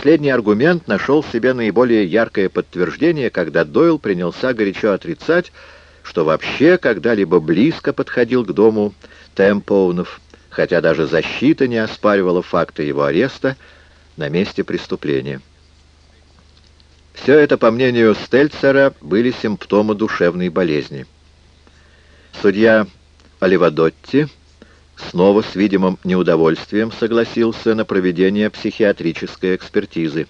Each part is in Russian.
Последний аргумент нашел себе наиболее яркое подтверждение, когда Дойл принялся горячо отрицать, что вообще когда-либо близко подходил к дому Темпоунов, хотя даже защита не оспаривала факта его ареста на месте преступления. Все это, по мнению Стельцера, были симптомы душевной болезни. Судья Оливадотти снова с видимым неудовольствием согласился на проведение психиатрической экспертизы.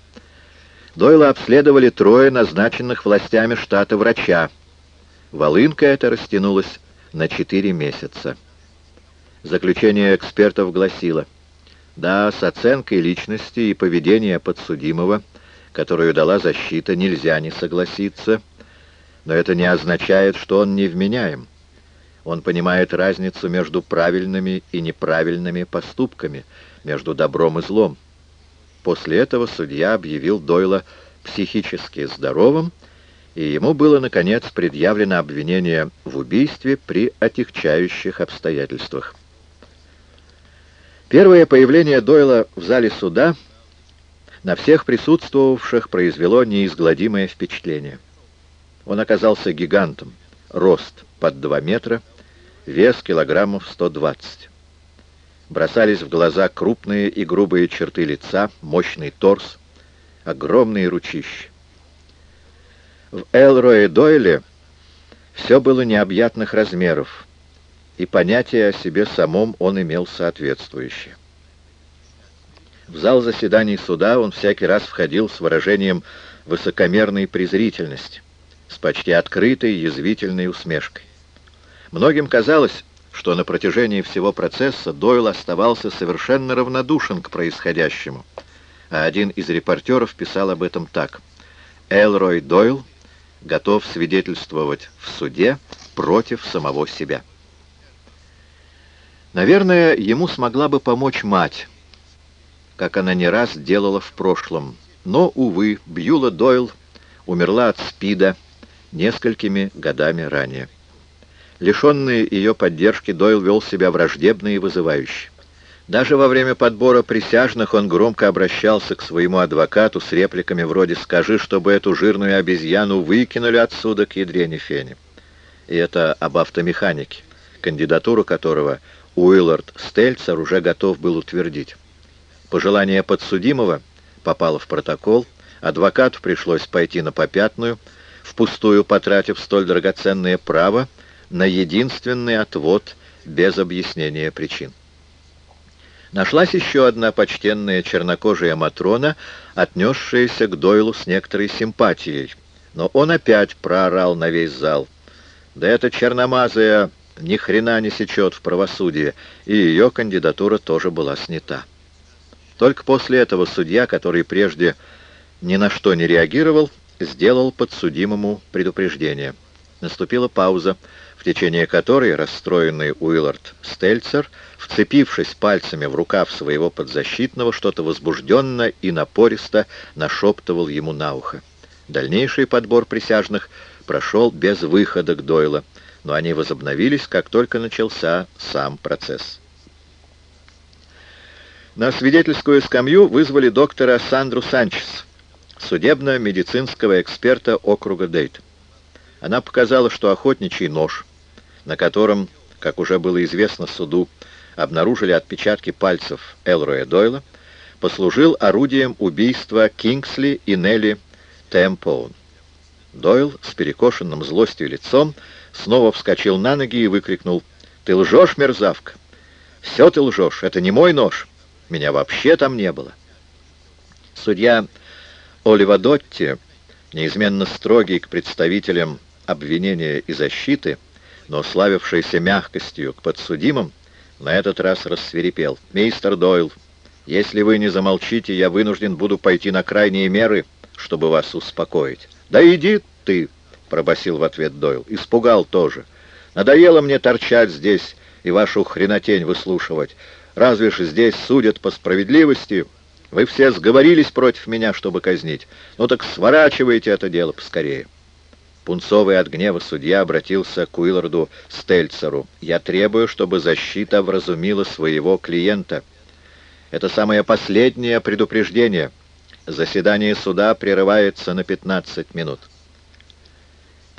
Дойла обследовали трое назначенных властями штата врача. Волынка эта растянулась на четыре месяца. Заключение экспертов гласило, да, с оценкой личности и поведения подсудимого, которую дала защита, нельзя не согласиться, но это не означает, что он невменяем. Он понимает разницу между правильными и неправильными поступками, между добром и злом. После этого судья объявил Дойла психически здоровым, и ему было, наконец, предъявлено обвинение в убийстве при отягчающих обстоятельствах. Первое появление Дойла в зале суда на всех присутствовавших произвело неизгладимое впечатление. Он оказался гигантом, рост под 2 метра, вес килограммов 120. Бросались в глаза крупные и грубые черты лица, мощный торс, огромные ручища. В Элрое Дойле все было необъятных размеров, и понятие о себе самом он имел соответствующее. В зал заседаний суда он всякий раз входил с выражением высокомерной презрительности, с почти открытой язвительной усмешкой. Многим казалось, что на протяжении всего процесса Дойл оставался совершенно равнодушен к происходящему, а один из репортеров писал об этом так. «Элрой Дойл готов свидетельствовать в суде против самого себя». Наверное, ему смогла бы помочь мать, как она не раз делала в прошлом. Но, увы, Бьюла Дойл умерла от СПИДа несколькими годами ранее. Лишенный ее поддержки, Дойл вел себя враждебно и вызывающе. Даже во время подбора присяжных он громко обращался к своему адвокату с репликами вроде «Скажи, чтобы эту жирную обезьяну выкинули отсюда к ядрене фени». И это об автомеханике, кандидатуру которого Уиллард Стельцер уже готов был утвердить. Пожелание подсудимого попало в протокол, адвокату пришлось пойти на попятную, впустую потратив столь драгоценное право на единственный отвод без объяснения причин. Нашлась еще одна почтенная чернокожая Матрона, отнесшаяся к Дойлу с некоторой симпатией, но он опять проорал на весь зал. Да эта черномазая ни хрена не сечет в правосудии, и ее кандидатура тоже была снята. Только после этого судья, который прежде ни на что не реагировал, сделал подсудимому предупреждение. Наступила пауза, в течение которой расстроенный Уиллард Стельцер, вцепившись пальцами в рукав своего подзащитного, что-то возбужденно и напористо нашептывал ему на ухо. Дальнейший подбор присяжных прошел без выхода к Дойла, но они возобновились, как только начался сам процесс. На свидетельскую скамью вызвали доктора Сандру Санчес, судебно-медицинского эксперта округа Дейт. Она показала, что охотничий нож, на котором, как уже было известно суду, обнаружили отпечатки пальцев Элроя Дойла, послужил орудием убийства Кингсли и Нелли Темпоун. Дойл с перекошенным злостью лицом снова вскочил на ноги и выкрикнул «Ты лжешь, мерзавка! Все ты лжешь! Это не мой нож!» Меня вообще там не было. Судья Олива Дотти, неизменно строгий к представителям обвинения и защиты, но славившийся мягкостью к подсудимым, на этот раз рассверепел. «Мистер Дойл, если вы не замолчите, я вынужден буду пойти на крайние меры, чтобы вас успокоить». «Да иди ты!» — пробасил в ответ Дойл. «Испугал тоже. Надоело мне торчать здесь и вашу хренотень выслушивать. Разве ж здесь судят по справедливости? Вы все сговорились против меня, чтобы казнить. Ну так сворачивайте это дело поскорее». Пунцовый от гнева судья обратился к Уилларду Стельцеру. «Я требую, чтобы защита вразумила своего клиента. Это самое последнее предупреждение. Заседание суда прерывается на 15 минут.